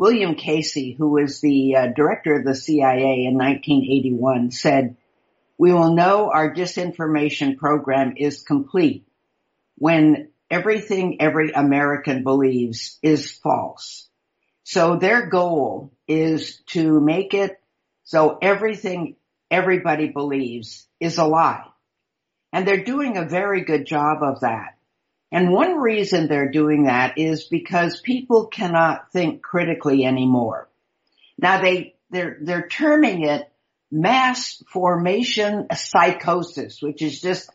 William Casey, who was the uh, director of the CIA in 1981, said, we will know our disinformation program is complete when everything every American believes is false. So their goal is to make it so everything everybody believes is a lie. And they're doing a very good job of that. And one reason they're doing that is because people cannot think critically anymore. Now they, they're, they're terming it mass formation psychosis, which is just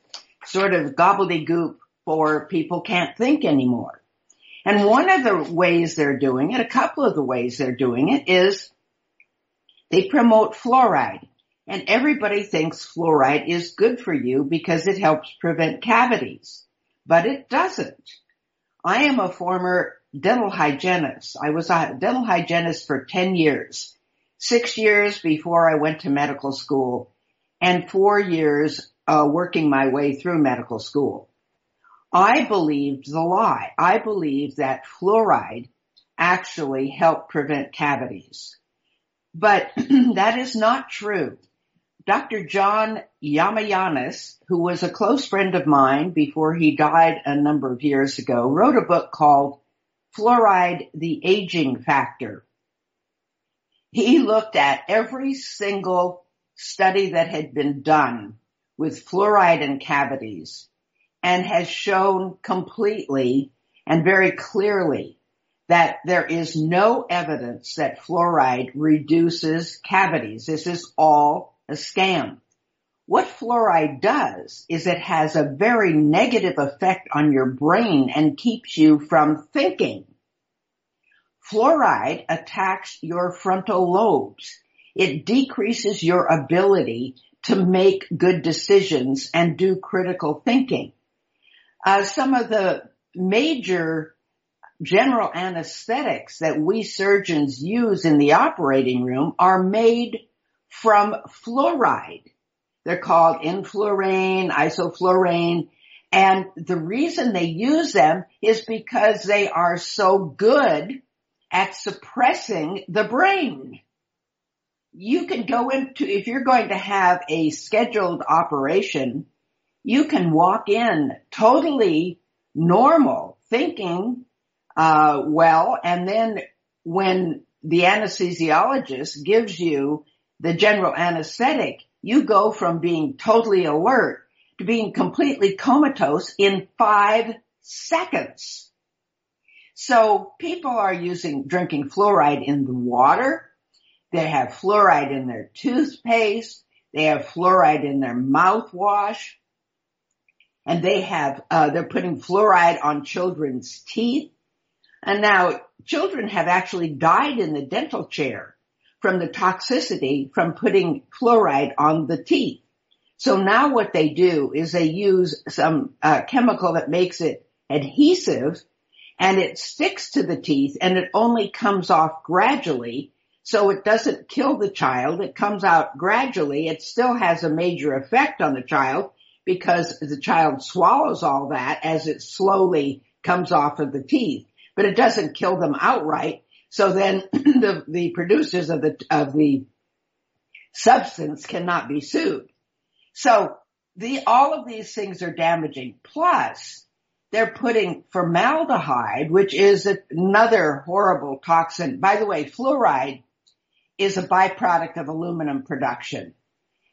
sort of gobbledygook for people can't think anymore. And one of the ways they're doing it, a couple of the ways they're doing it is they promote fluoride. And everybody thinks fluoride is good for you because it helps prevent cavities but it doesn't. I am a former dental hygienist. I was a dental hygienist for 10 years, six years before I went to medical school and four years uh, working my way through medical school. I believed the lie. I believed that fluoride actually helped prevent cavities. But that is not true. Dr. John Yiamouyiannis, who was a close friend of mine before he died a number of years ago, wrote a book called Fluoride, the Aging Factor. He looked at every single study that had been done with fluoride and cavities and has shown completely and very clearly that there is no evidence that fluoride reduces cavities. This is all a scam. What fluoride does is it has a very negative effect on your brain and keeps you from thinking. Fluoride attacks your frontal lobes. It decreases your ability to make good decisions and do critical thinking. Uh, some of the major general anesthetics that we surgeons use in the operating room are made from fluoride. They're called enflurane, isoflurane, and the reason they use them is because they are so good at suppressing the brain. You can go into, if you're going to have a scheduled operation, you can walk in totally normal, thinking, uh, well, and then when the anesthesiologist gives you the general anesthetic, you go from being totally alert to being completely comatose in five seconds. So people are using, drinking fluoride in the water. They have fluoride in their toothpaste. They have fluoride in their mouthwash. And they have, uh, they're putting fluoride on children's teeth. And now children have actually died in the dental chair from the toxicity from putting fluoride on the teeth. So now what they do is they use some uh, chemical that makes it adhesive and it sticks to the teeth and it only comes off gradually. So it doesn't kill the child. It comes out gradually. It still has a major effect on the child because the child swallows all that as it slowly comes off of the teeth, but it doesn't kill them outright. So then the, the producers of the, of the substance cannot be sued. So the, all of these things are damaging. Plus, they're putting formaldehyde, which is another horrible toxin. By the way, fluoride is a byproduct of aluminum production.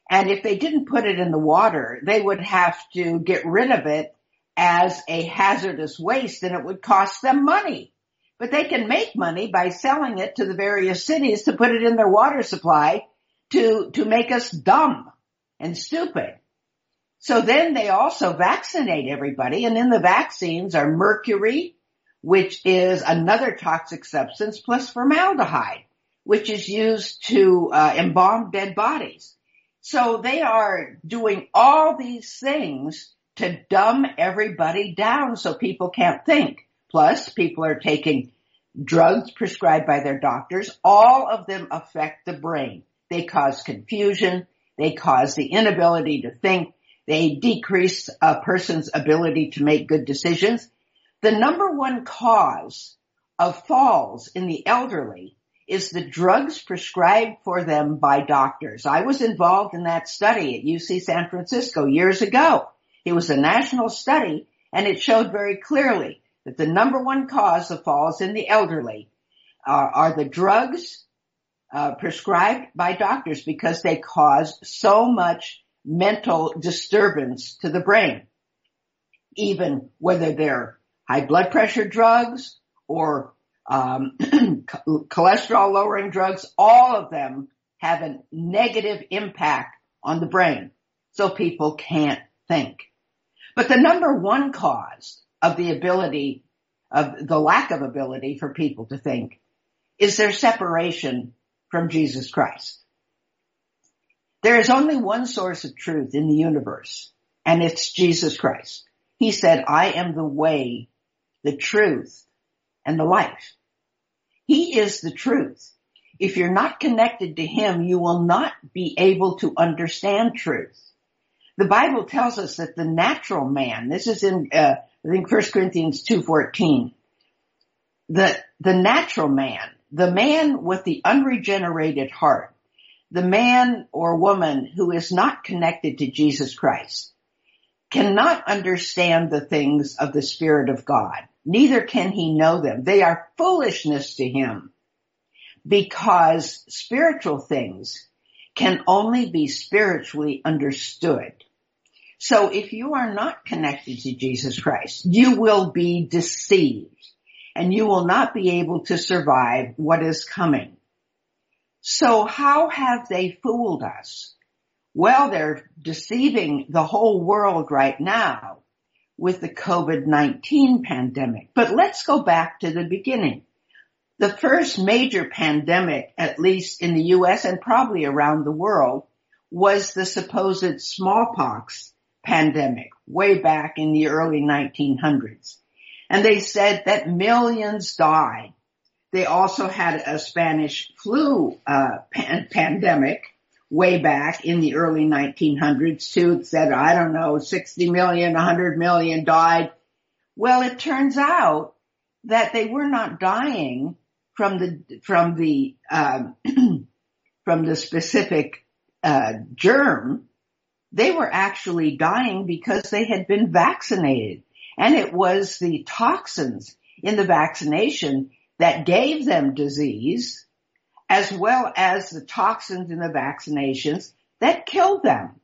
And if they didn't put it in the water, they would have to get rid of it as a hazardous waste and it would cost them money but they can make money by selling it to the various cities to put it in their water supply to, to make us dumb and stupid. So then they also vaccinate everybody and in the vaccines are mercury, which is another toxic substance plus formaldehyde, which is used to uh, embalm dead bodies. So they are doing all these things to dumb everybody down so people can't think. Plus people are taking drugs prescribed by their doctors, all of them affect the brain. They cause confusion. They cause the inability to think. They decrease a person's ability to make good decisions. The number one cause of falls in the elderly is the drugs prescribed for them by doctors. I was involved in that study at UC San Francisco years ago. It was a national study and it showed very clearly that the number one cause of falls in the elderly uh, are the drugs uh, prescribed by doctors because they cause so much mental disturbance to the brain. Even whether they're high blood pressure drugs or um, cholesterol lowering drugs, all of them have a negative impact on the brain. So people can't think. But the number one cause of the ability of the lack of ability for people to think is their separation from Jesus Christ. There is only one source of truth in the universe, and it's Jesus Christ. He said, I am the way, the truth, and the life. He is the truth. If you're not connected to Him, you will not be able to understand truth. The Bible tells us that the natural man, this is in, uh, I think 1 Corinthians 2.14, the, the natural man, the man with the unregenerated heart, the man or woman who is not connected to Jesus Christ, cannot understand the things of the Spirit of God. Neither can he know them. They are foolishness to him because spiritual things can only be spiritually understood. So if you are not connected to Jesus Christ, you will be deceived and you will not be able to survive what is coming. So how have they fooled us? Well, they're deceiving the whole world right now with the COVID-19 pandemic. But let's go back to the beginning. The first major pandemic, at least in the US and probably around the world, was the supposed smallpox pandemic way back in the early 1900s. And they said that millions died. They also had a Spanish flu uh, pan- pandemic way back in the early 1900s too. It said, I don't know, 60 million, 100 million died. Well, it turns out that they were not dying from the, from the, um, from the specific, uh, germ. They were actually dying because they had been vaccinated and it was the toxins in the vaccination that gave them disease as well as the toxins in the vaccinations that killed them.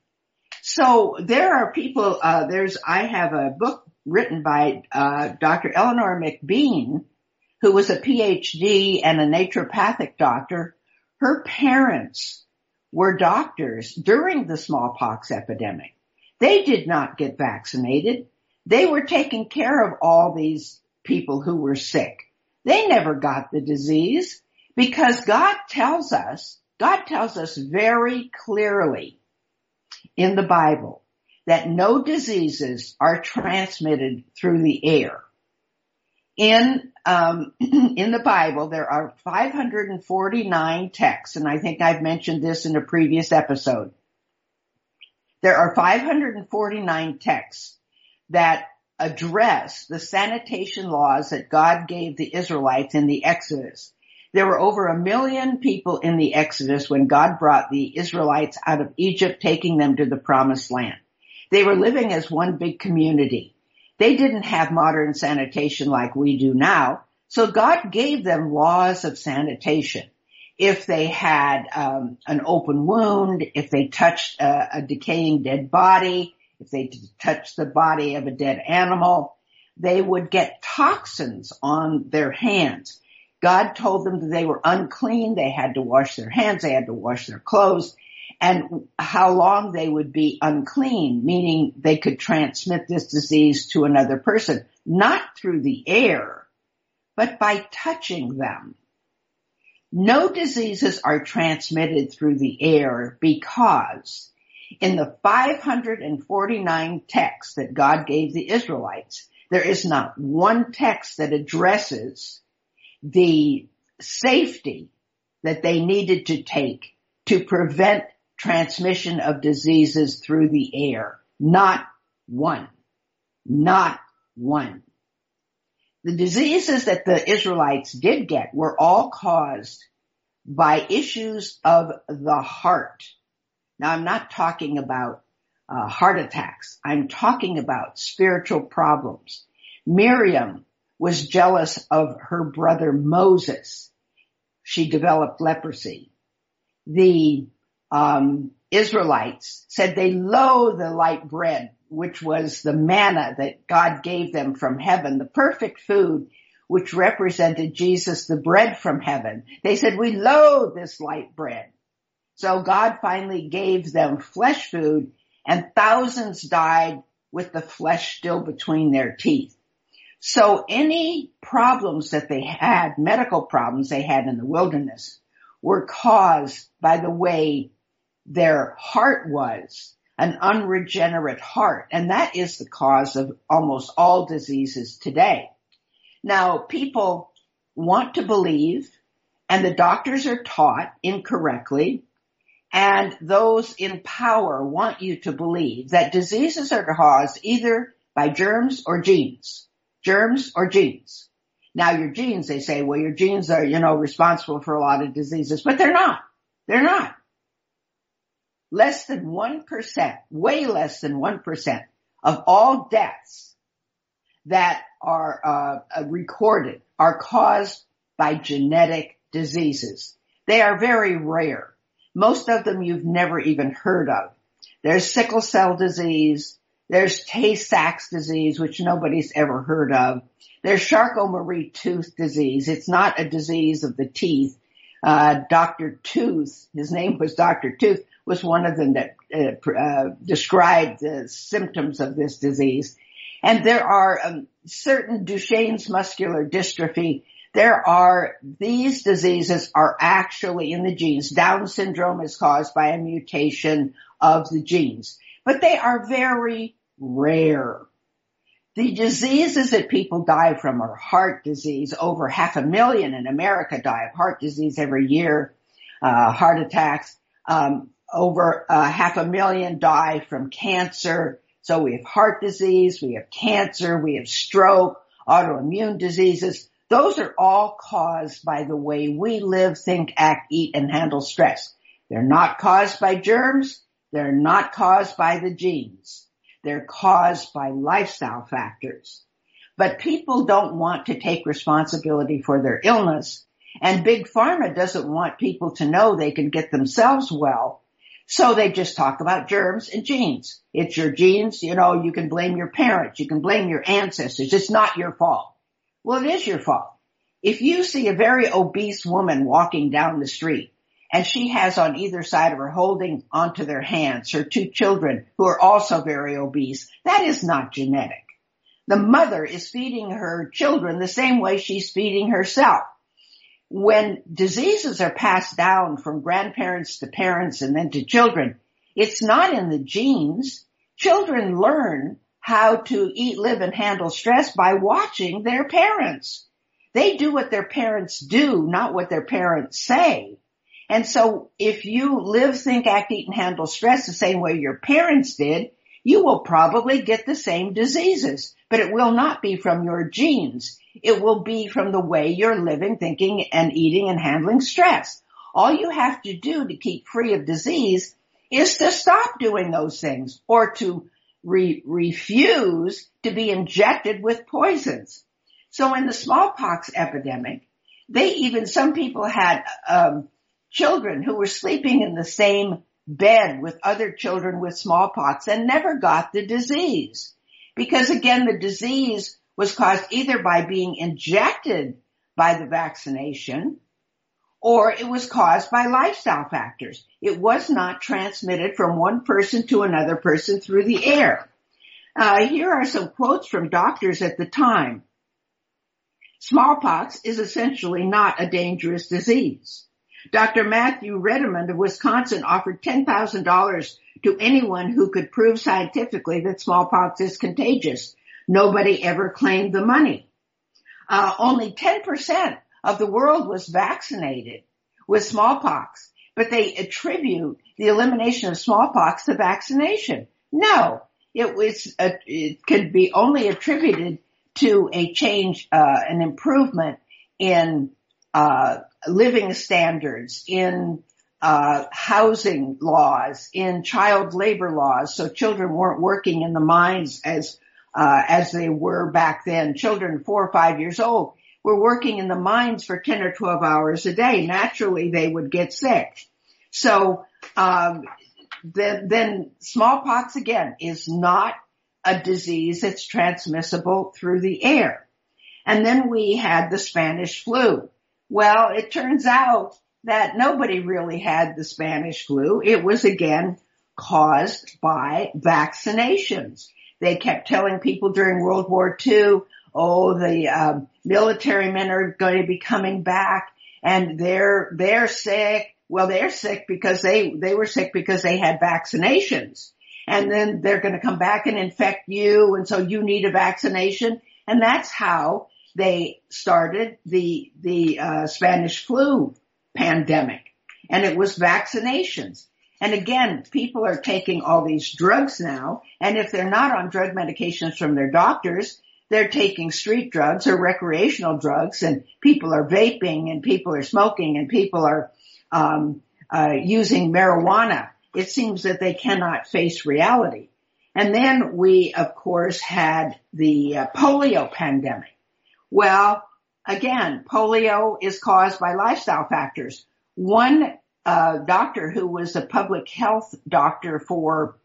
So there are people, uh, there's, I have a book written by, uh, Dr. Eleanor McBean, who was a PhD and a naturopathic doctor. Her parents were doctors during the smallpox epidemic. They did not get vaccinated. They were taking care of all these people who were sick. They never got the disease because God tells us, God tells us very clearly in the Bible that no diseases are transmitted through the air. In um, in the Bible, there are 549 texts, and I think I've mentioned this in a previous episode. There are 549 texts that address the sanitation laws that God gave the Israelites in the Exodus. There were over a million people in the Exodus when God brought the Israelites out of Egypt, taking them to the promised land. They were living as one big community. They didn't have modern sanitation like we do now, so God gave them laws of sanitation. If they had um, an open wound, if they touched a, a decaying dead body, if they touched the body of a dead animal, they would get toxins on their hands. God told them that they were unclean, they had to wash their hands, they had to wash their clothes, and how long they would be unclean, meaning they could transmit this disease to another person, not through the air, but by touching them. No diseases are transmitted through the air because in the 549 texts that God gave the Israelites, there is not one text that addresses the safety that they needed to take to prevent transmission of diseases through the air. Not one. Not one. The diseases that the Israelites did get were all caused by issues of the heart. Now I'm not talking about uh, heart attacks. I'm talking about spiritual problems. Miriam was jealous of her brother Moses. She developed leprosy. The um, Israelites said they loathe the light bread, which was the manna that God gave them from heaven, the perfect food which represented Jesus, the bread from heaven. They said, we loathe this light bread. So God finally gave them flesh food and thousands died with the flesh still between their teeth. So any problems that they had, medical problems they had in the wilderness, were caused by the way their heart was, an unregenerate heart. And that is the cause of almost all diseases today. Now, people want to believe, and the doctors are taught incorrectly, and those in power want you to believe that diseases are caused either by germs or genes. Germs or genes. Now your genes, they say, well, your genes are, you know, responsible for a lot of diseases, but they're not. They're not. Less than 1%, way less than 1% of all deaths that are uh, uh, recorded are caused by genetic diseases. They are very rare. Most of them you've never even heard of. There's sickle cell disease. There's Tay-Sachs disease, which nobody's ever heard of. There's Charcot-Marie tooth disease. It's not a disease of the teeth. Uh, Dr. Tooth, his name was Dr. Tooth, was one of them that uh, uh, described the symptoms of this disease. And there are um, certain Duchenne's muscular dystrophy. There are, these diseases are actually in the genes. Down syndrome is caused by a mutation of the genes, but they are very rare. The diseases that people die from are heart disease. Over half a million in America die of heart disease every year. Uh, heart attacks. Um, over uh, half a million die from cancer. So we have heart disease, we have cancer, we have stroke, autoimmune diseases. Those are all caused by the way we live, think, act, eat, and handle stress. They're not caused by germs. They're not caused by the genes. They're caused by lifestyle factors. But people don't want to take responsibility for their illness. And big pharma doesn't want people to know they can get themselves well so they just talk about germs and genes. It's your genes, you know, you can blame your parents, you can blame your ancestors. It's not your fault. Well, it is your fault. If you see a very obese woman walking down the street and she has on either side of her holding onto their hands her two children who are also very obese, that is not genetic. The mother is feeding her children the same way she's feeding herself when diseases are passed down from grandparents to parents and then to children, it's not in the genes. Children learn how to eat, live, and handle stress by watching their parents. They do what their parents do, not what their parents say. And so if you live, think, act, eat, and handle stress the same way your parents did, you will probably get the same diseases, but it will not be from your genes. It will be from the way you're living, thinking, and eating and handling stress. All you have to do to keep free of disease is to stop doing those things or to re- refuse to be injected with poisons. So in the smallpox epidemic, they even, some people had um, children who were sleeping in the same bed with other children with smallpox and never got the disease. Because again, the disease was caused either by being injected by the vaccination or it was caused by lifestyle factors. It was not transmitted from one person to another person through the air. Uh, here are some quotes from doctors at the time. Smallpox is essentially not a dangerous disease. Dr. Matthew Redmond of Wisconsin offered $10,000 to anyone who could prove scientifically that smallpox is contagious. Nobody ever claimed the money. Uh, only 10% of the world was vaccinated with smallpox, but they attribute the elimination of smallpox to vaccination. No, it was, a, it could be only attributed to a change, uh, an improvement in uh, living standards, in uh, housing laws, in child labor laws. So children weren't working in the mines as uh, as they were back then. Children four or five years old were working in the mines for ten or twelve hours a day. Naturally, they would get sick. So um, then, then smallpox again is not a disease that's transmissible through the air. And then we had the Spanish flu. Well, it turns out that nobody really had the Spanish flu. It was again caused by vaccinations. They kept telling people during World War II, oh, the um, military men are going to be coming back and they're, they're sick. Well, they're sick because they, they were sick because they had vaccinations. And then they're going to come back and infect you. And so you need a vaccination. And that's how they started the, the, uh, Spanish flu pandemic. And it was vaccinations. And again, people are taking all these drugs now. And if they're not on drug medications from their doctors, they're taking street drugs or recreational drugs and people are vaping and people are smoking and people are um, uh, using marijuana. It seems that they cannot face reality. And then we, of course, had the uh, polio pandemic. Well, again, polio is caused by lifestyle factors. One uh, doctor who was a public health doctor for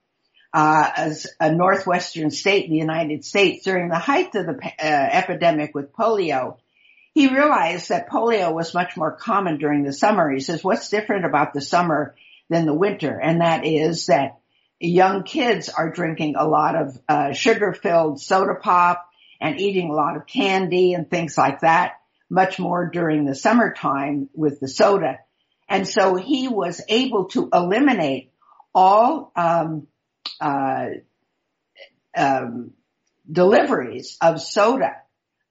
uh, a northwestern state in the United States during the height of the uh, epidemic with polio he realized that polio was much more common during the summer. He says, what's different about the summer than the winter? And that is that young kids are drinking a lot of uh, sugar-filled soda pop and eating a lot of candy and things like that, much more during the summertime with the soda. And so he was able to eliminate all um, uh, um, deliveries of soda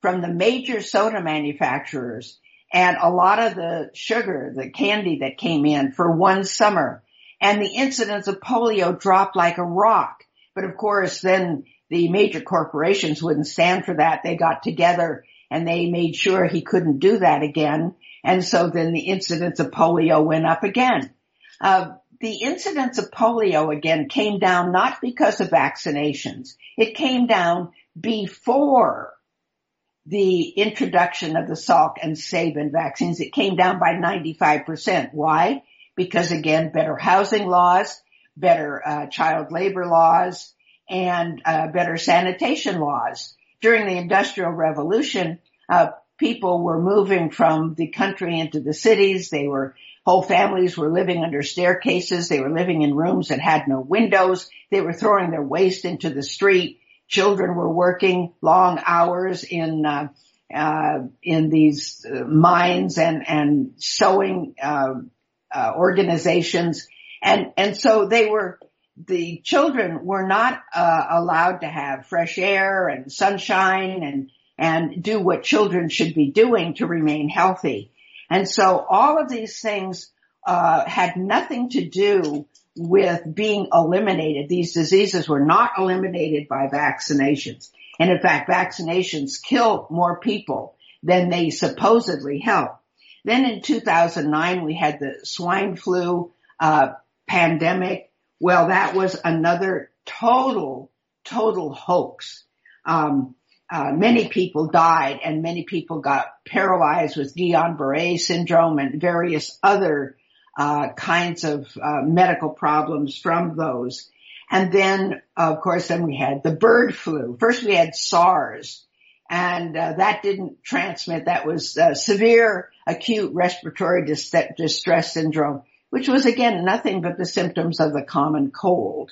from the major soda manufacturers and a lot of the sugar, the candy that came in for one summer. And the incidence of polio dropped like a rock. But of course, then the major corporations wouldn't stand for that. They got together and they made sure he couldn't do that again. And so then the incidence of polio went up again. Uh, the incidence of polio again came down not because of vaccinations. It came down before the introduction of the Salk and Sabin vaccines, it came down by 95%. Why? Because again, better housing laws, better uh, child labor laws, and uh, better sanitation laws. During the Industrial Revolution, uh, people were moving from the country into the cities. They were whole families were living under staircases. They were living in rooms that had no windows. They were throwing their waste into the street children were working long hours in uh, uh, in these uh, mines and and sewing uh, uh, organizations, and and so they were the children were not uh, allowed to have fresh air and sunshine and and do what children should be doing to remain healthy. And so all of these things had nothing to do with being eliminated. These diseases were not eliminated by vaccinations. And in fact, vaccinations kill more people than they supposedly help. Then in 2009, we had the swine flu uh, pandemic. Well, that was another total, total hoax. Um, uh, many people died and many people got paralyzed with Guillain-Barré syndrome and various other uh, kinds of uh, medical problems from those. And then, of course, then we had the bird flu. First we had SARS and uh, that didn't transmit. That was uh, severe acute respiratory dis- distress syndrome, which was again nothing but the symptoms of the common cold.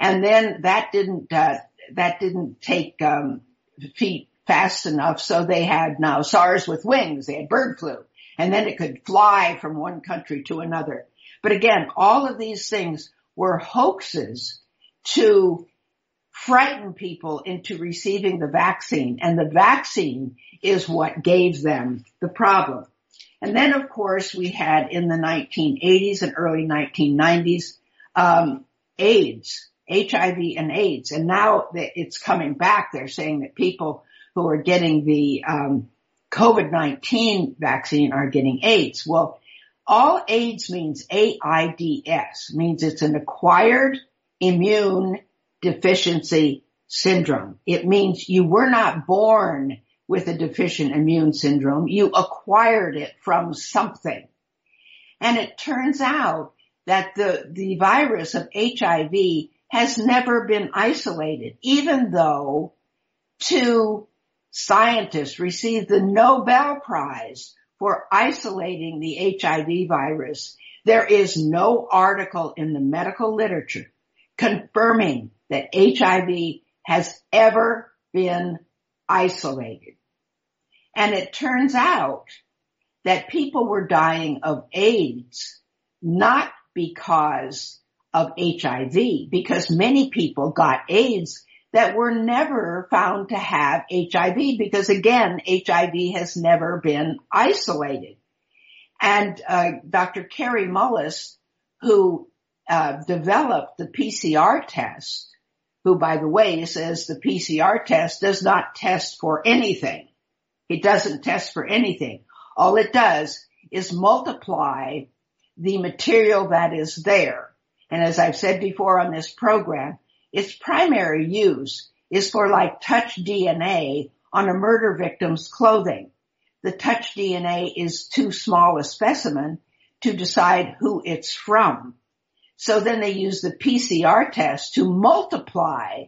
And then that didn't uh, that didn't take um, feet fast enough, so they had now SARS with wings. They had bird flu and then it could fly from one country to another. But again, all of these things were hoaxes to frighten people into receiving the vaccine and the vaccine is what gave them the problem. And then of course we had in the 1980s and early 1990s, um, AIDS, HIV and AIDS. And now that it's coming back, they're saying that people who are getting the, um, COVID-19 vaccine are getting AIDS. Well, all AIDS means AIDS, means it's an acquired immune deficiency syndrome. It means you were not born with a deficient immune syndrome. You acquired it from something. And it turns out that the, the virus of HIV has never been isolated, even though two scientists received the Nobel Prize for isolating the HIV virus. There is no article in the medical literature confirming that HIV has ever been isolated. And it turns out that people were dying of AIDS, not because of HIV, because many people got AIDS that were never found to have HIV because again, HIV has never been isolated. And uh, Dr. Kary Mullis, who uh, developed the PCR test, who by the way says the PCR test does not test for anything. It doesn't test for anything. All it does is multiply the material that is there. And as I've said before on this program, its primary use is for like touch DNA on a murder victim's clothing. The touch DNA is too small a specimen to decide who it's from. So then they use the PCR test to multiply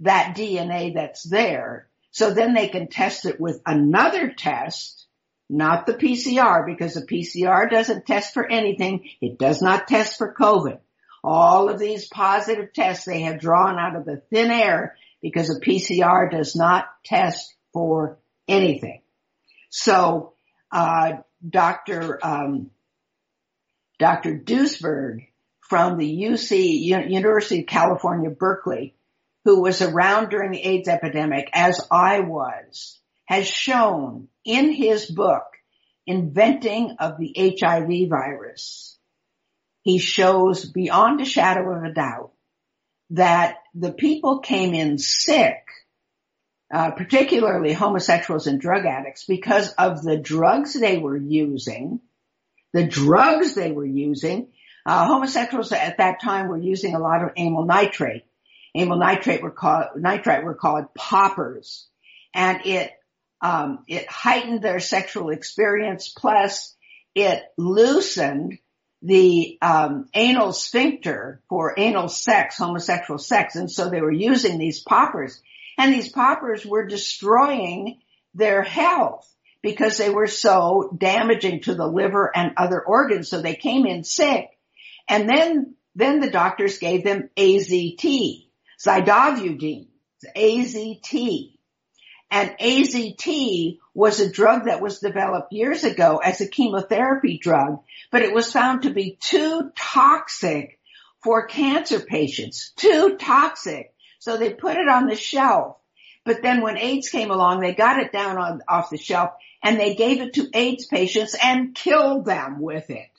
that DNA that's there. So then they can test it with another test, not the PCR because the PCR doesn't test for anything. It does not test for COVID. All of these positive tests they have drawn out of the thin air because a PCR does not test for anything. So, uh, Dr. Um, Dr. Duesberg from the UC University of California, Berkeley, who was around during the AIDS epidemic as I was, has shown in his book, Inventing of the HIV Virus, he shows beyond a shadow of a doubt that the people came in sick, uh, particularly homosexuals and drug addicts, because of the drugs they were using, the drugs they were using. Uh, homosexuals at that time were using a lot of amyl nitrate. Amyl nitrate were called nitrite were called poppers, and it um, it heightened their sexual experience. Plus, it loosened the um, anal sphincter for anal sex, homosexual sex, and so they were using these poppers, and these poppers were destroying their health because they were so damaging to the liver and other organs. So they came in sick, and then then the doctors gave them AZT, zidovudine, AZT. And AZT was a drug that was developed years ago as a chemotherapy drug, but it was found to be too toxic for cancer patients, too toxic. So they put it on the shelf. But then when AIDS came along, they got it down on, off the shelf and they gave it to AIDS patients and killed them with it.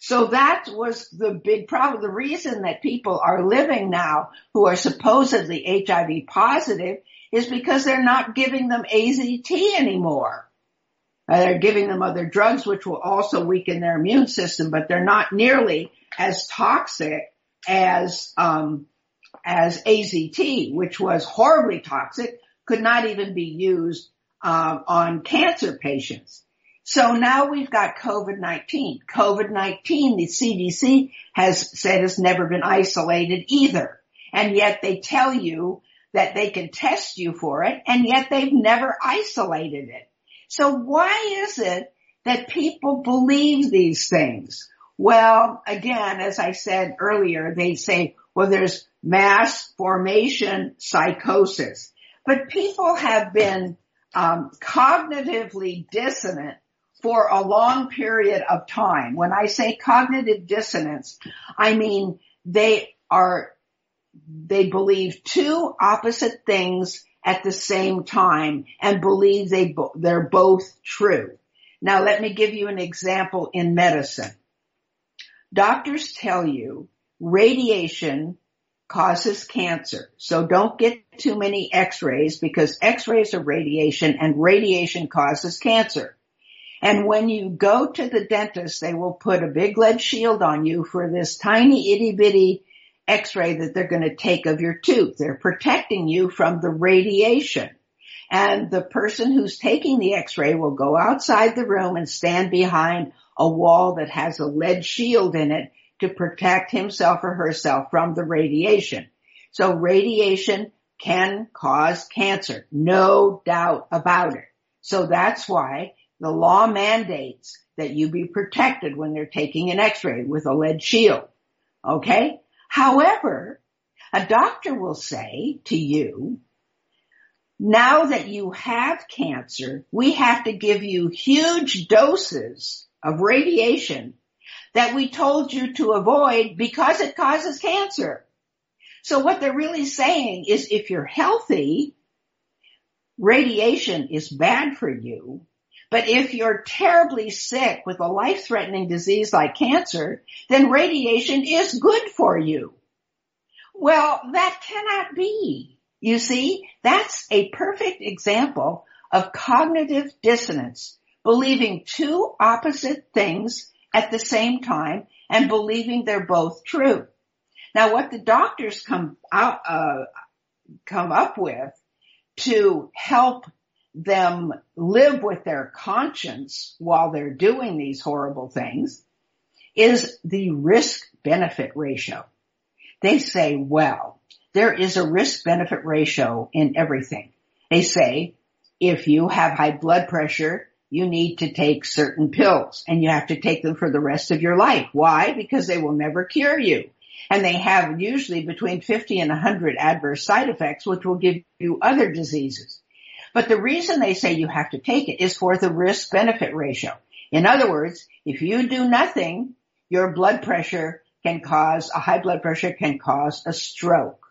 So that was the big problem. The reason that people are living now who are supposedly HIV positive is because they're not giving them AZT anymore. Uh, they're giving them other drugs which will also weaken their immune system, but they're not nearly as toxic as um, as AZT, which was horribly toxic, could not even be used um, on cancer patients. So now we've got COVID-19. COVID-19, the CDC has said has never been isolated either. And yet they tell you that they can test you for it and yet they've never isolated it. So why is it that people believe these things? Well, again, as I said earlier, they say, well, there's mass formation psychosis, but people have been um, cognitively dissonant for a long period of time. When I say cognitive dissonance, I mean they are they believe two opposite things at the same time and believe they they're both true. Now let me give you an example in medicine. Doctors tell you radiation causes cancer. So don't get too many x-rays because x-rays are radiation and radiation causes cancer. And when you go to the dentist, they will put a big lead shield on you for this tiny itty bitty x-ray that they're going to take of your tooth. They're protecting you from the radiation. And the person who's taking the x-ray will go outside the room and stand behind a wall that has a lead shield in it to protect himself or herself from the radiation. So radiation can cause cancer. No doubt about it. So that's why the law mandates that you be protected when they're taking an x-ray with a lead shield. Okay? However, a doctor will say to you, now that you have cancer, we have to give you huge doses of radiation that we told you to avoid because it causes cancer. So what they're really saying is if you're healthy, radiation is bad for you. But if you're terribly sick with a life-threatening disease like cancer, then radiation is good for you. Well, that cannot be. You see, that's a perfect example of cognitive dissonance, believing two opposite things at the same time and believing they're both true. Now what the doctors come out, uh, come up with to help them live with their conscience while they're doing these horrible things is the risk benefit ratio. They say, well, there is a risk benefit ratio in everything. They say, if you have high blood pressure, you need to take certain pills and you have to take them for the rest of your life. Why? Because they will never cure you. And they have usually between 50 and 100 adverse side effects, which will give you other diseases. But the reason they say you have to take it is for the risk benefit ratio. In other words, if you do nothing, your blood pressure can cause, a high blood pressure can cause a stroke.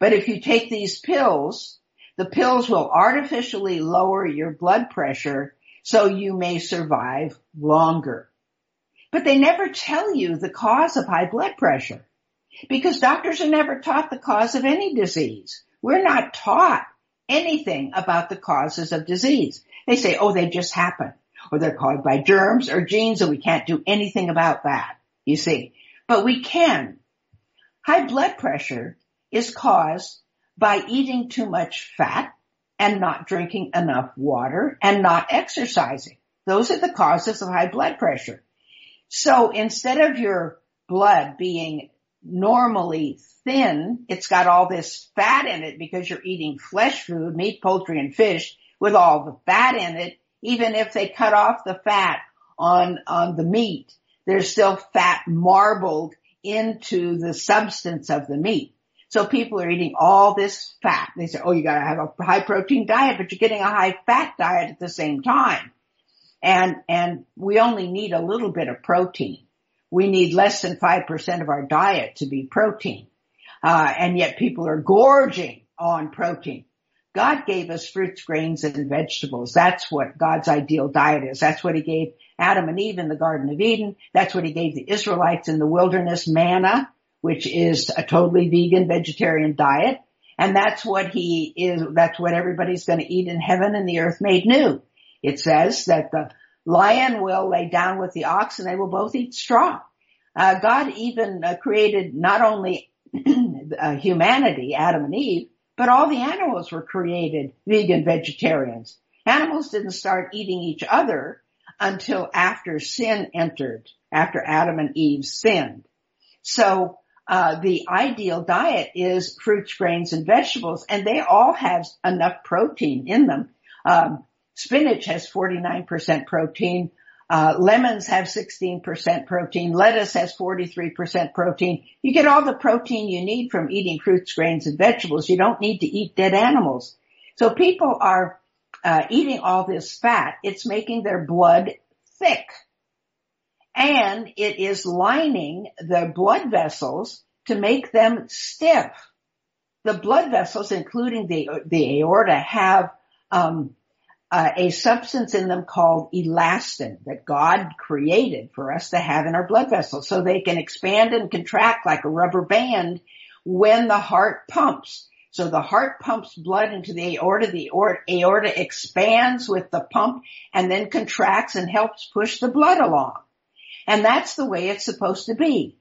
But if you take these pills, the pills will artificially lower your blood pressure so you may survive longer. But they never tell you the cause of high blood pressure because doctors are never taught the cause of any disease. We're not taught anything about the causes of disease. They say, oh, they just happen or they're caused by germs or genes and we can't do anything about that. You see, but we can. High blood pressure is caused by eating too much fat and not drinking enough water and not exercising. Those are the causes of high blood pressure. So instead of your blood being normally thin, it's got all this fat in it because you're eating flesh food, meat, poultry, and fish with all the fat in it. Even if they cut off the fat on, on the meat, there's still fat marbled into the substance of the meat. So people are eating all this fat. They say, oh, you gotta have a high protein diet, but you're getting a high fat diet at the same time. And, and we only need a little bit of protein. We need less than 5% of our diet to be protein. Uh, and yet people are gorging on protein. God gave us fruits, grains, and vegetables. That's what God's ideal diet is. That's what he gave Adam and Eve in the Garden of Eden. That's what he gave the Israelites in the wilderness manna which is a totally vegan vegetarian diet. And that's what he is, that's what everybody's going to eat in heaven and the earth made new. It says that the lion will lay down with the ox and they will both eat straw. Uh, God even uh, created not only uh, humanity, Adam and Eve, but all the animals were created vegan vegetarians. Animals didn't start eating each other until after sin entered, after Adam and Eve sinned. So uh, the ideal diet is fruits, grains, and vegetables, and they all have enough protein in them. Um, spinach has 49% protein. Uh, lemons have 16% protein. Lettuce has 43% protein. You get all the protein you need from eating fruits, grains, and vegetables. You don't need to eat dead animals. So people are uh, eating all this fat. It's making their blood thick and it is lining the blood vessels to make them stiff. The blood vessels, including the the aorta, have um, uh, a substance in them called elastin that God created for us to have in our blood vessels, so they can expand and contract like a rubber band when the heart pumps. So the heart pumps blood into the aorta. The aorta expands with the pump and then contracts and helps push the blood along. And that's the way it's supposed to be.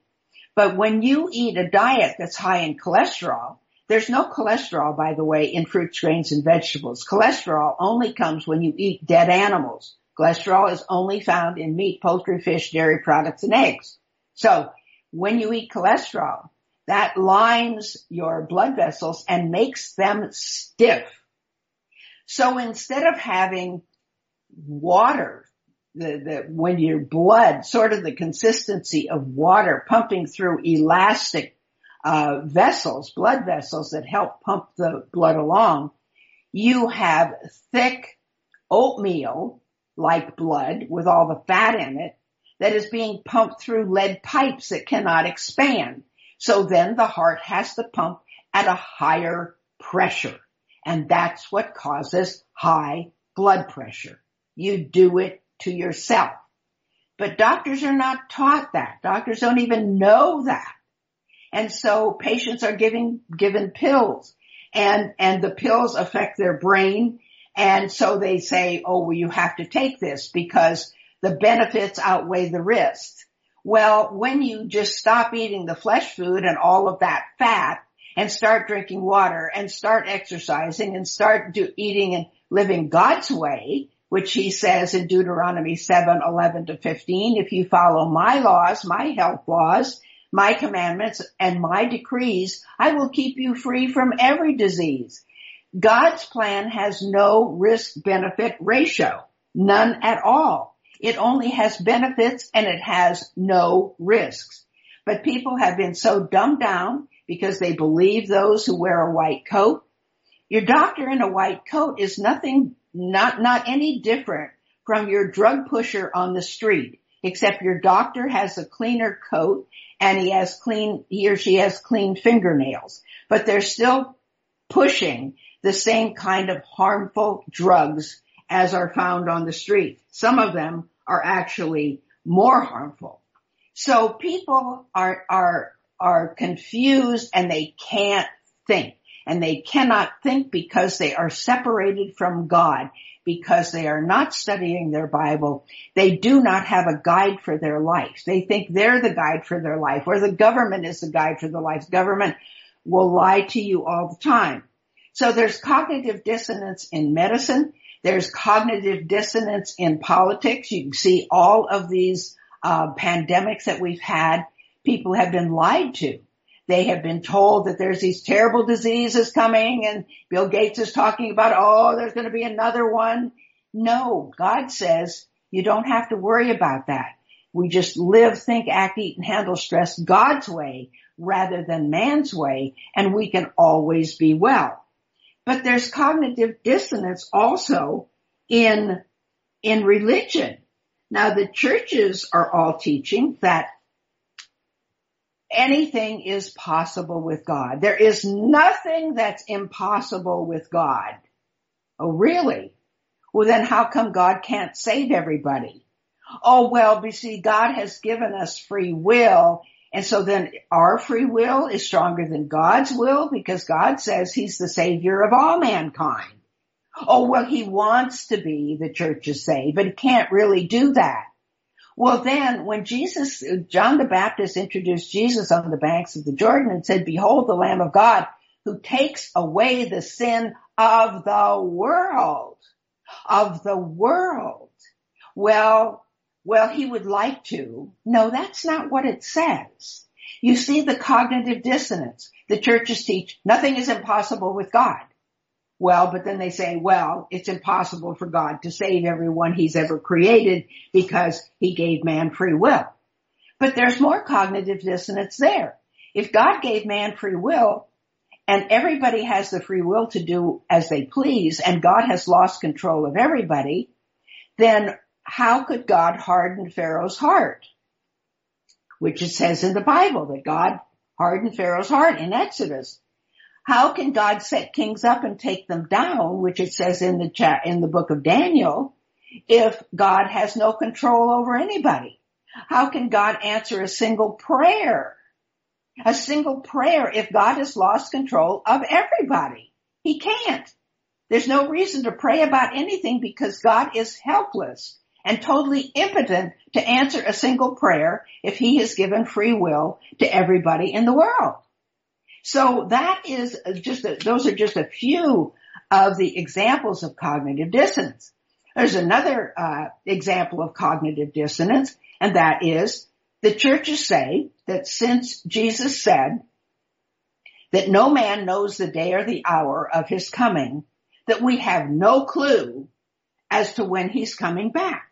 But when you eat a diet that's high in cholesterol, there's no cholesterol, by the way, in fruits, grains, and vegetables. Cholesterol only comes when you eat dead animals. Cholesterol is only found in meat, poultry, fish, dairy products, and eggs. So when you eat cholesterol, that lines your blood vessels and makes them stiff. So instead of having water, the, the, when your blood, sort of the consistency of water pumping through elastic uh, vessels, blood vessels that help pump the blood along, you have thick oatmeal like blood with all the fat in it that is being pumped through lead pipes that cannot expand. So then the heart has to pump at a higher pressure. And that's what causes high blood pressure. You do it to yourself. But doctors are not taught that. Doctors don't even know that. And so patients are giving, given pills and, and the pills affect their brain. And so they say, oh, well, you have to take this because the benefits outweigh the risks. Well, when you just stop eating the flesh food and all of that fat and start drinking water and start exercising and start do, eating and living God's way, which he says in Deuteronomy 7, 11 to 15, if you follow my laws, my health laws, my commandments and my decrees, I will keep you free from every disease. God's plan has no risk benefit ratio. None at all. It only has benefits and it has no risks. But people have been so dumbed down because they believe those who wear a white coat. Your doctor in a white coat is nothing, not, not any different from your drug pusher on the street, except your doctor has a cleaner coat and he has clean, he or she has clean fingernails, but they're still pushing the same kind of harmful drugs as are found on the street. Some of them are actually more harmful. So people are, are, are confused and they can't think and they cannot think because they are separated from God because they are not studying their Bible. They do not have a guide for their life. They think they're the guide for their life or the government is the guide for their life. Government will lie to you all the time. So there's cognitive dissonance in medicine. There's cognitive dissonance in politics. You can see all of these uh, pandemics that we've had. People have been lied to. They have been told that there's these terrible diseases coming and Bill Gates is talking about, oh, there's going to be another one. No, God says you don't have to worry about that. We just live, think, act, eat, and handle stress God's way rather than man's way, and we can always be well. But there's cognitive dissonance also in, in religion. Now the churches are all teaching that anything is possible with God. There is nothing that's impossible with God. Oh, really? Well, then how come God can't save everybody? Oh, well, you see, God has given us free will. And so then our free will is stronger than God's will because God says he's the savior of all mankind. Oh, well, he wants to be the church is saved, but he can't really do that. Well then, when Jesus, John the Baptist introduced Jesus on the banks of the Jordan and said, behold the Lamb of God who takes away the sin of the world, of the world. Well, well, he would like to. No, that's not what it says. You see the cognitive dissonance. The churches teach nothing is impossible with God. Well, but then they say, well, it's impossible for God to save everyone he's ever created because he gave man free will. But there's more cognitive dissonance there. If God gave man free will and everybody has the free will to do as they please and God has lost control of everybody, then how could God harden Pharaoh's heart? Which it says in the Bible that God hardened Pharaoh's heart in Exodus. How can God set kings up and take them down, which it says in the in the book of Daniel, if God has no control over anybody? How can God answer a single prayer a single prayer if God has lost control of everybody. He can't. There's no reason to pray about anything because God is helpless and totally impotent to answer a single prayer if he has given free will to everybody in the world. So that is just, a, those are just a few of the examples of cognitive dissonance. There's another uh, example of cognitive dissonance, and that is the churches say that since Jesus said that no man knows the day or the hour of his coming, that we have no clue as to when he's coming back.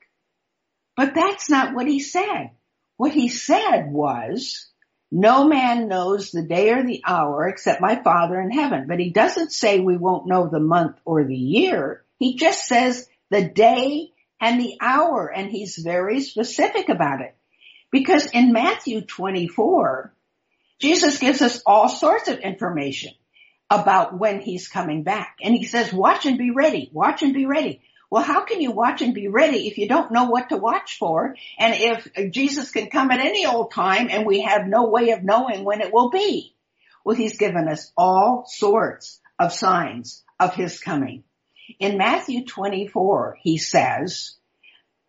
But that's not what he said. What he said was, no man knows the day or the hour except my father in heaven. But he doesn't say we won't know the month or the year. He just says the day and the hour and he's very specific about it. Because in Matthew 24, Jesus gives us all sorts of information about when he's coming back. And he says, watch and be ready, watch and be ready. Well, how can you watch and be ready if you don't know what to watch for? And if Jesus can come at any old time and we have no way of knowing when it will be? Well, he's given us all sorts of signs of his coming. In Matthew 24, he says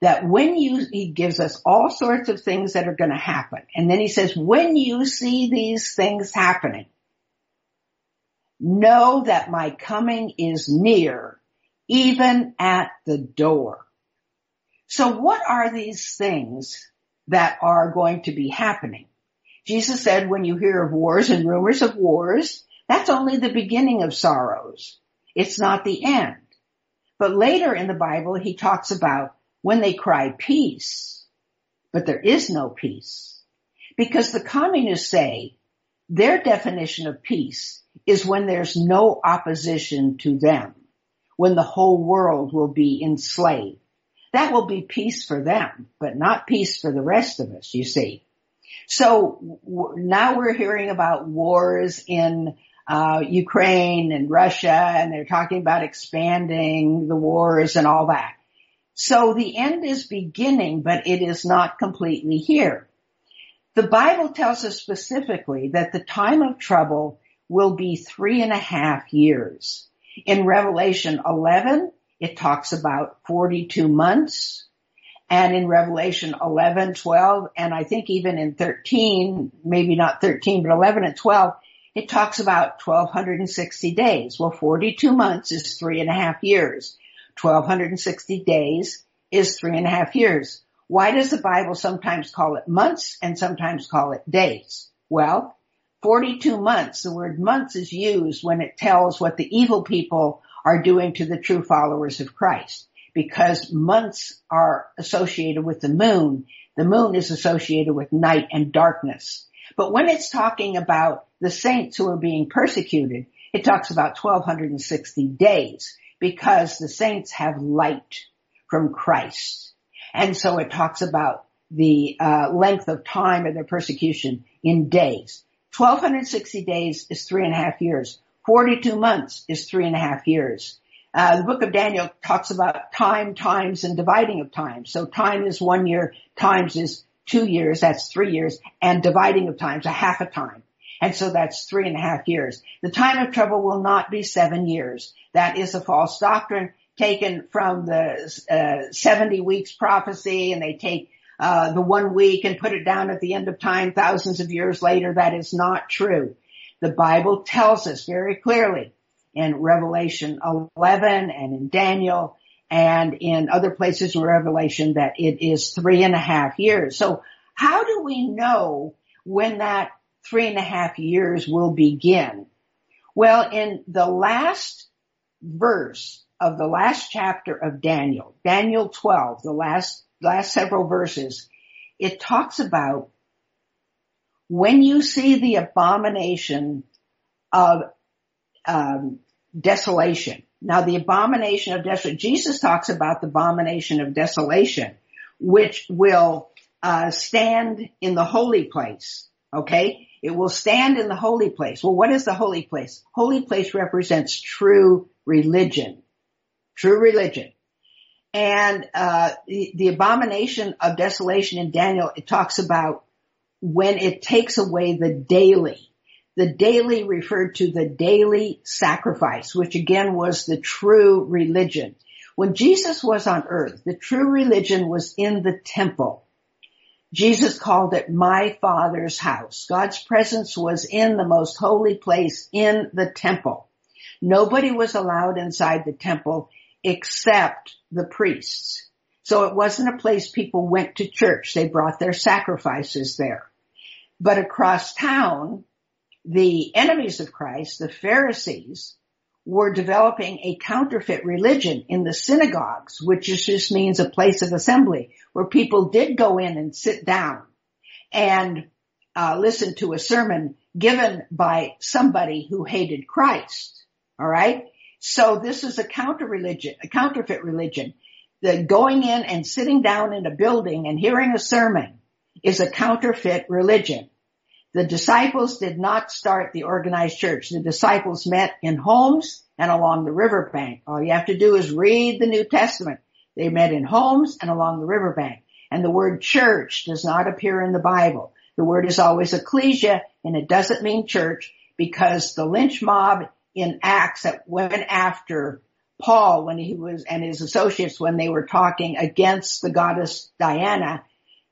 that when you, he gives us all sorts of things that are going to happen. And then he says, when you see these things happening, know that my coming is near even at the door. So what are these things that are going to be happening? Jesus said when you hear of wars and rumors of wars, that's only the beginning of sorrows. It's not the end. But later in the Bible, he talks about when they cry peace, but there is no peace. Because the communists say their definition of peace is when there's no opposition to them when the whole world will be enslaved. That will be peace for them, but not peace for the rest of us, you see. So w- now we're hearing about wars in uh, Ukraine and Russia, and they're talking about expanding the wars and all that. So the end is beginning, but it is not completely here. The Bible tells us specifically that the time of trouble will be three and a half years. In Revelation 11, it talks about 42 months. And in Revelation 11, 12, and I think even in 13, maybe not 13, but 11 and 12, it talks about 1260 days. Well, 42 months is three and a half years. 1260 days is three and a half years. Why does the Bible sometimes call it months and sometimes call it days? Well, 42 months, the word months is used when it tells what the evil people are doing to the true followers of Christ. Because months are associated with the moon, the moon is associated with night and darkness. But when it's talking about the saints who are being persecuted, it talks about 1260 days because the saints have light from Christ. And so it talks about the uh, length of time of their persecution in days. 1260 days is three and a half years. 42 months is three and a half years. Uh, the book of Daniel talks about time, times, and dividing of time. So time is one year, times is two years, that's three years, and dividing of times, a half a time. And so that's three and a half years. The time of trouble will not be seven years. That is a false doctrine taken from the uh, 70 weeks prophecy and they take uh, the one week and put it down at the end of time thousands of years later. That is not true. The Bible tells us very clearly in Revelation 11 and in Daniel and in other places in Revelation that it is three and a half years. So how do we know when that three and a half years will begin? Well, in the last verse of the last chapter of Daniel, Daniel 12, the last last several verses, it talks about when you see the abomination of um, desolation. Now, the abomination of desolation. Jesus talks about the abomination of desolation, which will uh, stand in the holy place. Okay, it will stand in the holy place. Well, what is the holy place? Holy place represents true religion. True religion. And uh, the, the abomination of desolation in Daniel, it talks about when it takes away the daily. The daily referred to the daily sacrifice, which again was the true religion. When Jesus was on earth, the true religion was in the temple. Jesus called it my father's house. God's presence was in the most holy place in the temple. Nobody was allowed inside the temple except the priests. So it wasn't a place people went to church. They brought their sacrifices there. But across town, the enemies of Christ, the Pharisees, were developing a counterfeit religion in the synagogues, which just means a place of assembly where people did go in and sit down and uh, listen to a sermon given by somebody who hated Christ. All right. So this is a counter religion, a counterfeit religion. The going in and sitting down in a building and hearing a sermon is a counterfeit religion. The disciples did not start the organized church. The disciples met in homes and along the riverbank. All you have to do is read the New Testament. They met in homes and along the riverbank. And the word church does not appear in the Bible. The word is always ecclesia and it doesn't mean church because the lynch mob in Acts that went after Paul when he was and his associates when they were talking against the goddess Diana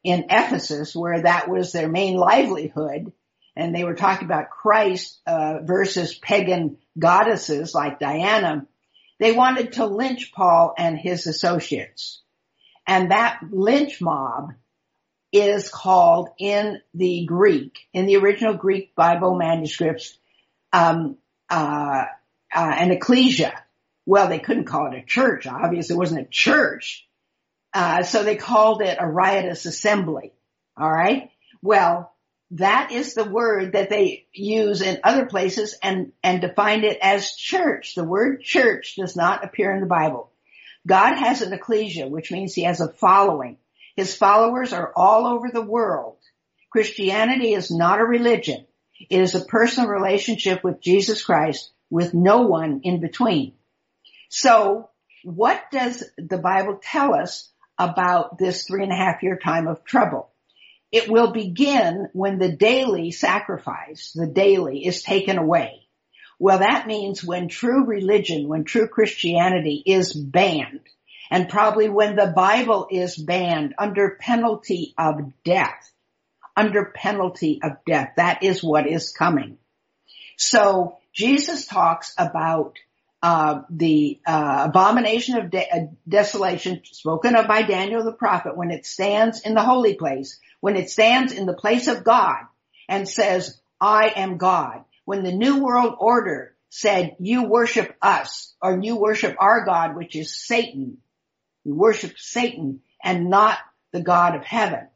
in Ephesus where that was their main livelihood and they were talking about Christ uh, versus pagan goddesses like Diana, they wanted to lynch Paul and his associates. And that lynch mob is called in the Greek, in the original Greek Bible manuscripts, um, uh, uh, an ecclesia. Well, they couldn't call it a church. Obviously, it wasn't a church. Uh, so they called it a riotous assembly. All right. Well, that is the word that they use in other places and, and define it as church. The word church does not appear in the Bible. God has an ecclesia, which means he has a following. His followers are all over the world. Christianity is not a religion. It is a personal relationship with Jesus Christ with no one in between. So what does the Bible tell us about this three and a half year time of trouble. It will begin when the daily sacrifice, the daily is taken away. Well, that means when true religion, when true Christianity is banned, and probably when the Bible is banned under penalty of death, under penalty of death. That is what is coming. So Jesus talks about uh, the uh, abomination of de- uh, desolation spoken of by Daniel the prophet when it stands in the holy place, when it stands in the place of God and says, I am God. When the new world order said, you worship us or you worship our God, which is Satan. You worship Satan and not the God of heaven.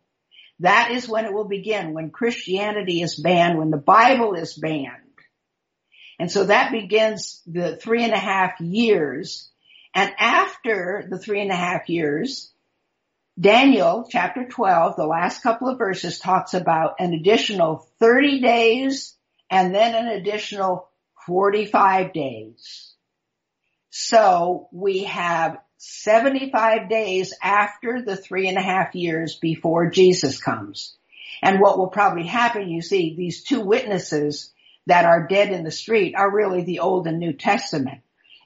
That is when it will begin, when Christianity is banned, when the Bible is banned and so that begins the three and a half years. And after the three and a half years, Daniel chapter 12, the last couple of verses talks about an additional 30 days and then an additional 45 days. So we have 75 days after the three and a half years before Jesus comes. And what will probably happen, you see, these two witnesses that are dead in the street are really the Old and New Testament.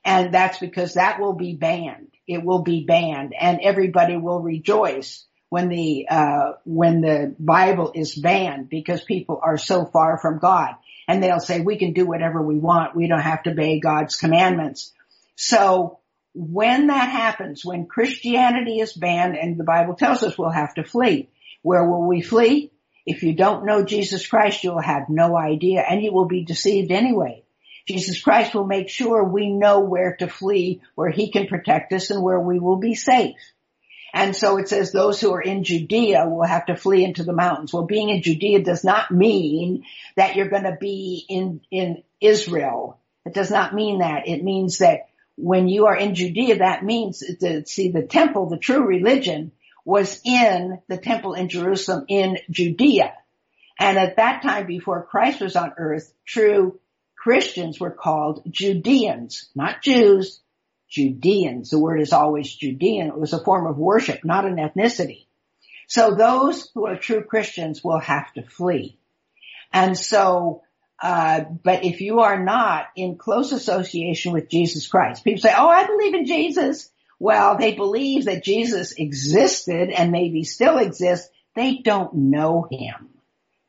And that's because that will be banned. It will be banned and everybody will rejoice when the, uh, when the Bible is banned because people are so far from God and they'll say we can do whatever we want. We don't have to obey God's commandments. So when that happens, when Christianity is banned and the Bible tells us we'll have to flee, where will we flee? If you don't know Jesus Christ, you'll have no idea and you will be deceived anyway. Jesus Christ will make sure we know where to flee, where he can protect us and where we will be safe. And so it says those who are in Judea will have to flee into the mountains. Well, being in Judea does not mean that you're going to be in, in Israel. It does not mean that. It means that when you are in Judea, that means to see the temple, the true religion was in the temple in Jerusalem in Judea. And at that time before Christ was on earth, true Christians were called Judeans, not Jews, Judeans. The word is always Judean. It was a form of worship, not an ethnicity. So those who are true Christians will have to flee. And so, uh, but if you are not in close association with Jesus Christ, people say, oh, I believe in Jesus. Well, they believe that Jesus existed and maybe still exists. They don't know him.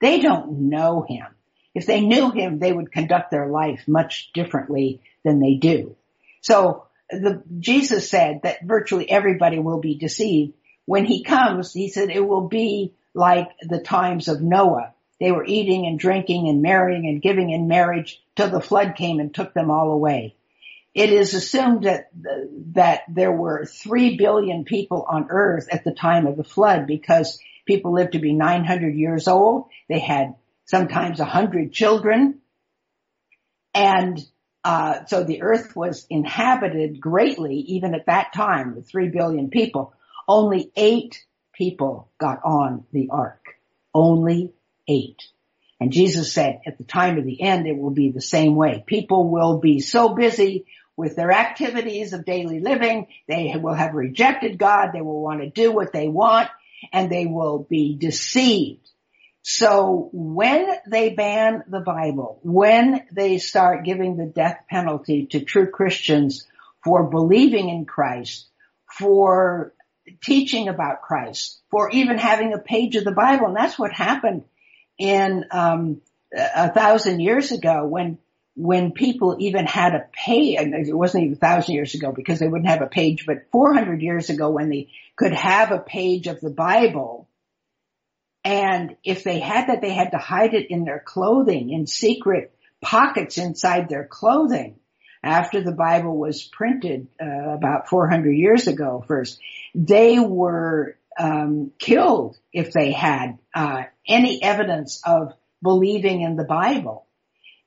They don't know him. If they knew him, they would conduct their life much differently than they do. So the, Jesus said that virtually everybody will be deceived. When he comes, he said it will be like the times of Noah. They were eating and drinking and marrying and giving in marriage till the flood came and took them all away. It is assumed that that there were three billion people on Earth at the time of the flood because people lived to be 900 years old. They had sometimes a hundred children, and uh, so the Earth was inhabited greatly even at that time with three billion people. Only eight people got on the ark. Only eight. And Jesus said at the time of the end, it will be the same way. People will be so busy with their activities of daily living. They will have rejected God. They will want to do what they want and they will be deceived. So when they ban the Bible, when they start giving the death penalty to true Christians for believing in Christ, for teaching about Christ, for even having a page of the Bible, and that's what happened in um, a thousand years ago when when people even had a page, it wasn't even a thousand years ago because they wouldn't have a page, but 400 years ago when they could have a page of the Bible. And if they had that, they had to hide it in their clothing in secret pockets inside their clothing after the Bible was printed uh, about 400 years ago first. They were um, killed if they had uh, any evidence of believing in the Bible.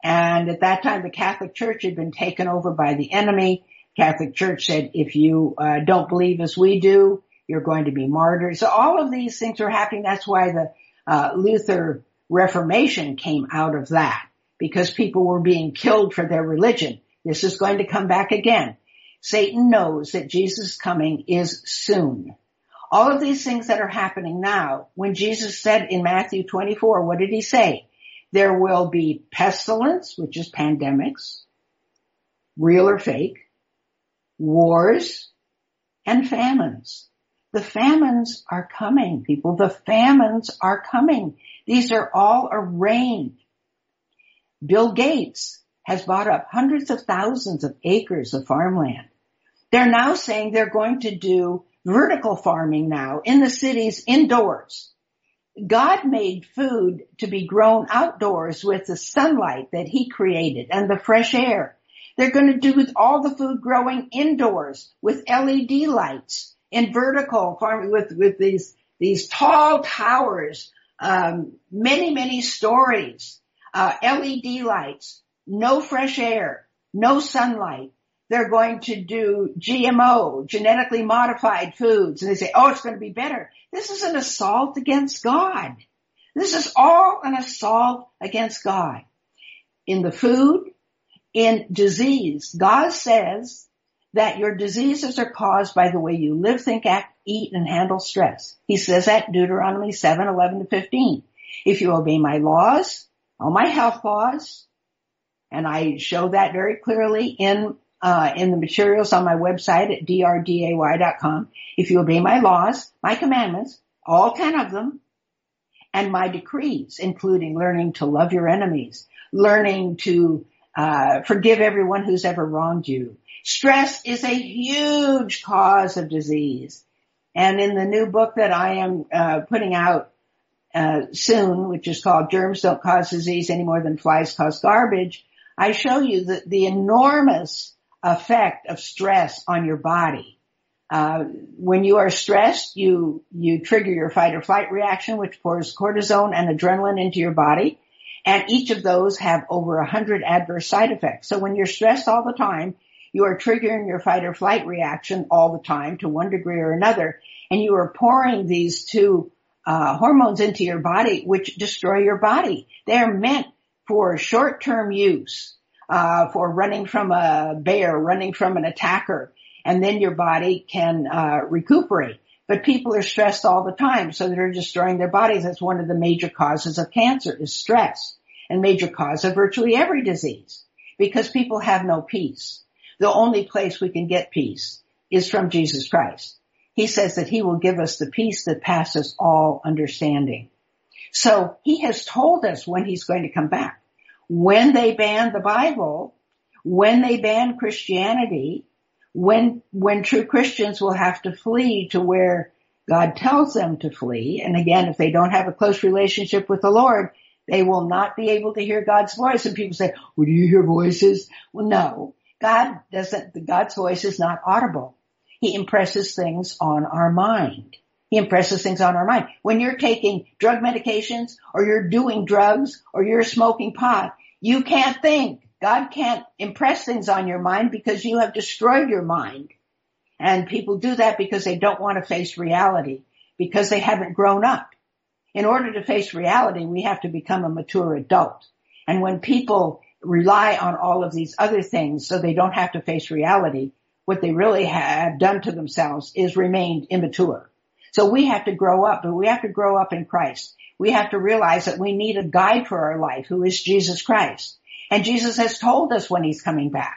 And at that time, the Catholic Church had been taken over by the enemy. Catholic Church said, if you uh, don't believe as we do, you're going to be martyred. So all of these things are happening. That's why the uh, Luther Reformation came out of that, because people were being killed for their religion. This is going to come back again. Satan knows that Jesus' coming is soon. All of these things that are happening now, when Jesus said in Matthew 24, what did he say? There will be pestilence, which is pandemics, real or fake, wars, and famines. The famines are coming, people. The famines are coming. These are all arranged. Bill Gates has bought up hundreds of thousands of acres of farmland. They're now saying they're going to do vertical farming now in the cities indoors. God made food to be grown outdoors with the sunlight that he created and the fresh air. They're going to do all the food growing indoors with LED lights in vertical farming with, with these, these tall towers, um, many, many stories, uh, LED lights, no fresh air, no sunlight. They're going to do GMO, genetically modified foods, and they say, oh, it's going to be better. This is an assault against God. This is all an assault against God. In the food, in disease, God says that your diseases are caused by the way you live, think, act, eat, and handle stress. He says that Deuteronomy 7, 11 to 15. If you obey my laws, all my health laws, and I show that very clearly in uh, in the materials on my website at drday.com. If you obey my laws, my commandments, all ten of them, and my decrees, including learning to love your enemies, learning to uh, forgive everyone who's ever wronged you. Stress is a huge cause of disease. And in the new book that I am uh, putting out uh, soon, which is called Germs Don't Cause Disease Any More Than Flies Cause Garbage, I show you the, the enormous effect of stress on your body. Uh, when you are stressed, you you trigger your fight or flight reaction, which pours cortisone and adrenaline into your body, and each of those have over a hundred adverse side effects. So when you're stressed all the time, you are triggering your fight or flight reaction all the time to one degree or another, and you are pouring these two uh, hormones into your body, which destroy your body. They are meant for short-term use uh, for running from a bear, running from an attacker, and then your body can uh, recuperate. But people are stressed all the time, so they're destroying their bodies. That's one of the major causes of cancer is stress and major cause of virtually every disease because people have no peace. The only place we can get peace is from Jesus Christ. He says that he will give us the peace that passes all understanding. So he has told us when he's going to come back. When they ban the Bible, when they ban Christianity, when, when true Christians will have to flee to where God tells them to flee. And again, if they don't have a close relationship with the Lord, they will not be able to hear God's voice. And people say, well, do you hear voices? Well, no. God doesn't, God's voice is not audible. He impresses things on our mind. He impresses things on our mind. When you're taking drug medications or you're doing drugs or you're smoking pot, you can't think. God can't impress things on your mind because you have destroyed your mind. And people do that because they don't want to face reality, because they haven't grown up. In order to face reality, we have to become a mature adult. And when people rely on all of these other things so they don't have to face reality, what they really have done to themselves is remained immature. So we have to grow up, but we have to grow up in Christ. We have to realize that we need a guide for our life who is Jesus Christ. And Jesus has told us when he's coming back.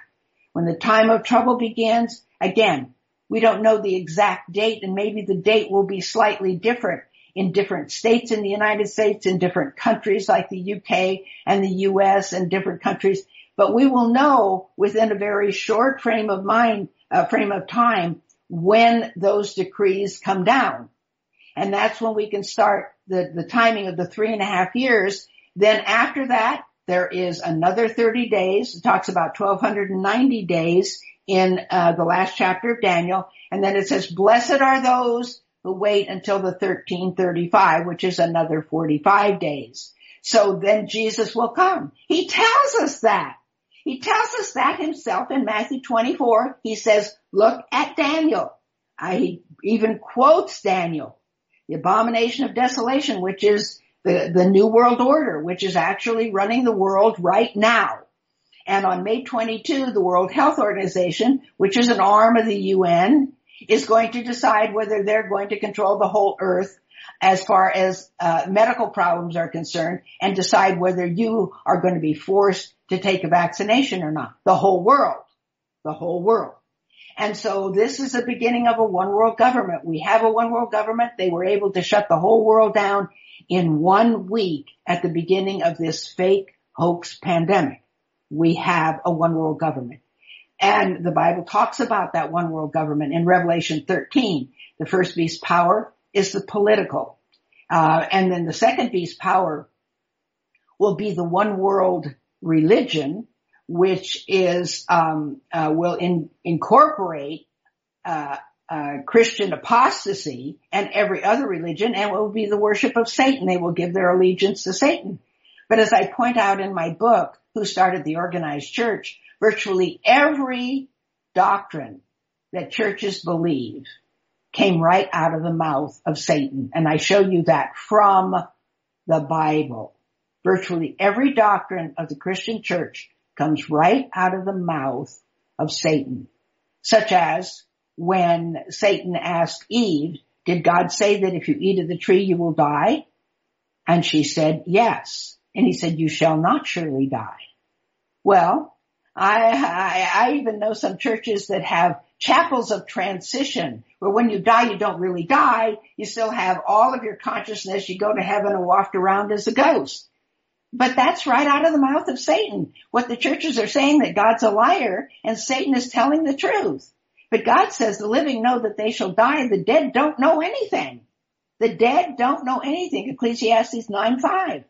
When the time of trouble begins, again, we don't know the exact date and maybe the date will be slightly different in different states in the United States, in different countries like the UK and the US and different countries. But we will know within a very short frame of mind, uh, frame of time when those decrees come down. And that's when we can start the, the timing of the three and a half years. Then after that, there is another 30 days. It talks about 1290 days in uh, the last chapter of Daniel. And then it says, blessed are those who wait until the 1335, which is another 45 days. So then Jesus will come. He tells us that. He tells us that himself in Matthew 24. He says, look at Daniel. I, he even quotes Daniel, the abomination of desolation, which is the, the New World Order, which is actually running the world right now. And on May 22, the World Health Organization, which is an arm of the UN, is going to decide whether they're going to control the whole earth as far as uh, medical problems are concerned and decide whether you are going to be forced to take a vaccination or not. The whole world. The whole world. And so this is the beginning of a one world government. We have a one world government. They were able to shut the whole world down in one week at the beginning of this fake hoax pandemic. We have a one world government. And the Bible talks about that one world government in Revelation 13. The first beast power is the political. Uh, and then the second beast power will be the one world religion, which is um, uh, will in, incorporate uh, uh, Christian apostasy and every other religion, and will be the worship of Satan. They will give their allegiance to Satan. But as I point out in my book, Who Started the Organized Church, virtually every doctrine that churches believe came right out of the mouth of Satan. And I show you that from the Bible. Virtually every doctrine of the Christian church comes right out of the mouth of Satan, such as when Satan asked Eve, did God say that if you eat of the tree you will die? And she said, yes. And he said, you shall not surely die. Well, I, I, I even know some churches that have chapels of transition where when you die, you don't really die. You still have all of your consciousness. You go to heaven and waft around as a ghost. But that's right out of the mouth of Satan. What the churches are saying that God's a liar and Satan is telling the truth. But God says the living know that they shall die. The dead don't know anything. The dead don't know anything. Ecclesiastes 9 5.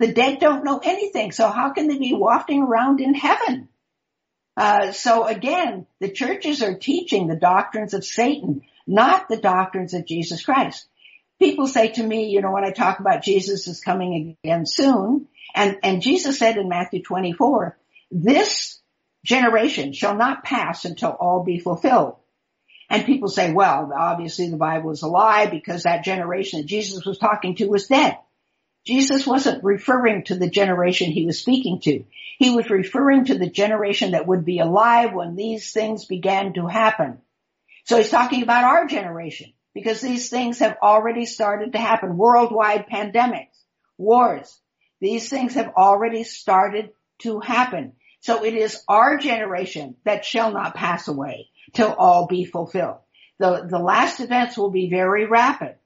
The dead don't know anything. So how can they be wafting around in heaven? Uh, so again, the churches are teaching the doctrines of Satan, not the doctrines of Jesus Christ. People say to me, you know, when I talk about Jesus is coming again soon, and, and Jesus said in Matthew 24, this generation shall not pass until all be fulfilled. And people say, well, obviously the Bible is a lie because that generation that Jesus was talking to was dead. Jesus wasn't referring to the generation he was speaking to. He was referring to the generation that would be alive when these things began to happen. So he's talking about our generation because these things have already started to happen. Worldwide pandemics, wars, these things have already started to happen. So it is our generation that shall not pass away till all be fulfilled. The, the last events will be very rapid.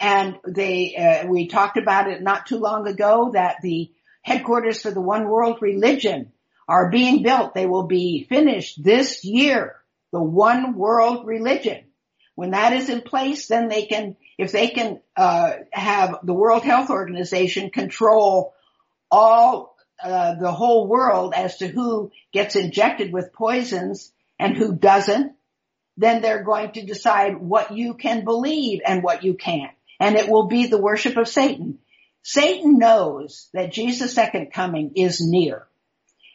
And they, uh, we talked about it not too long ago that the headquarters for the one world religion are being built. They will be finished this year. The one world religion. When that is in place, then they can, if they can uh, have the World Health Organization control all uh, the whole world as to who gets injected with poisons and who doesn't, then they're going to decide what you can believe and what you can't. And it will be the worship of Satan. Satan knows that Jesus' second coming is near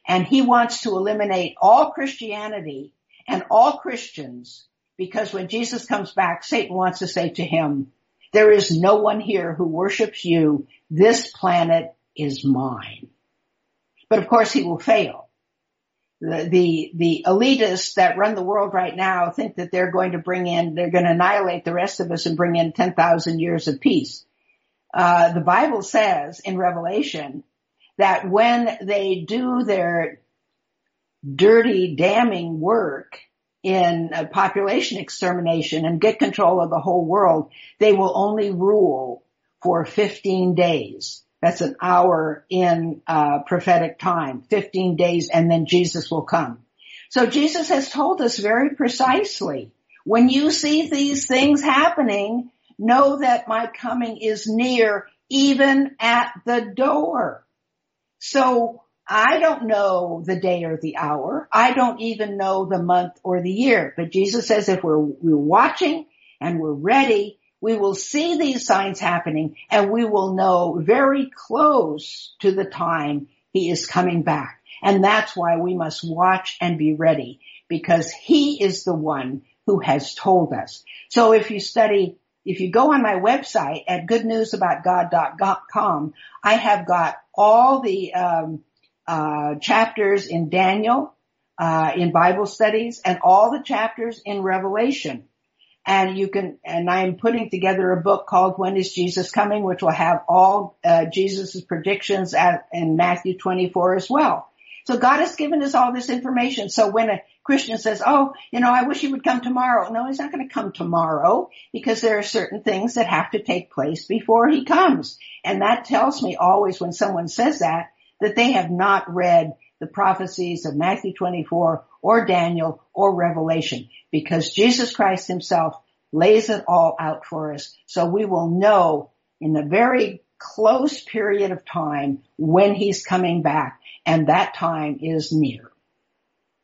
and he wants to eliminate all Christianity and all Christians because when Jesus comes back, Satan wants to say to him, there is no one here who worships you. This planet is mine. But of course he will fail. The, the, the elitists that run the world right now think that they're going to bring in, they're going to annihilate the rest of us and bring in 10,000 years of peace. Uh, the Bible says in Revelation that when they do their dirty, damning work in population extermination and get control of the whole world, they will only rule for 15 days. That's an hour in uh, prophetic time, 15 days, and then Jesus will come. So Jesus has told us very precisely, when you see these things happening, know that my coming is near, even at the door. So I don't know the day or the hour. I don't even know the month or the year. But Jesus says if we're, we're watching and we're ready, we will see these signs happening and we will know very close to the time he is coming back. And that's why we must watch and be ready because he is the one who has told us. So if you study if you go on my website at goodnewsaboutgod.com, I have got all the um, uh, chapters in Daniel, uh, in Bible studies, and all the chapters in Revelation. And you can, and I'm putting together a book called When is Jesus Coming, which will have all uh, Jesus' predictions at, in Matthew 24 as well. So God has given us all this information. So when a Christian says, oh, you know, I wish he would come tomorrow. No, he's not going to come tomorrow because there are certain things that have to take place before he comes. And that tells me always when someone says that, that they have not read the prophecies of Matthew 24 or Daniel or Revelation because Jesus Christ himself lays it all out for us. So we will know in a very close period of time when he's coming back and that time is near.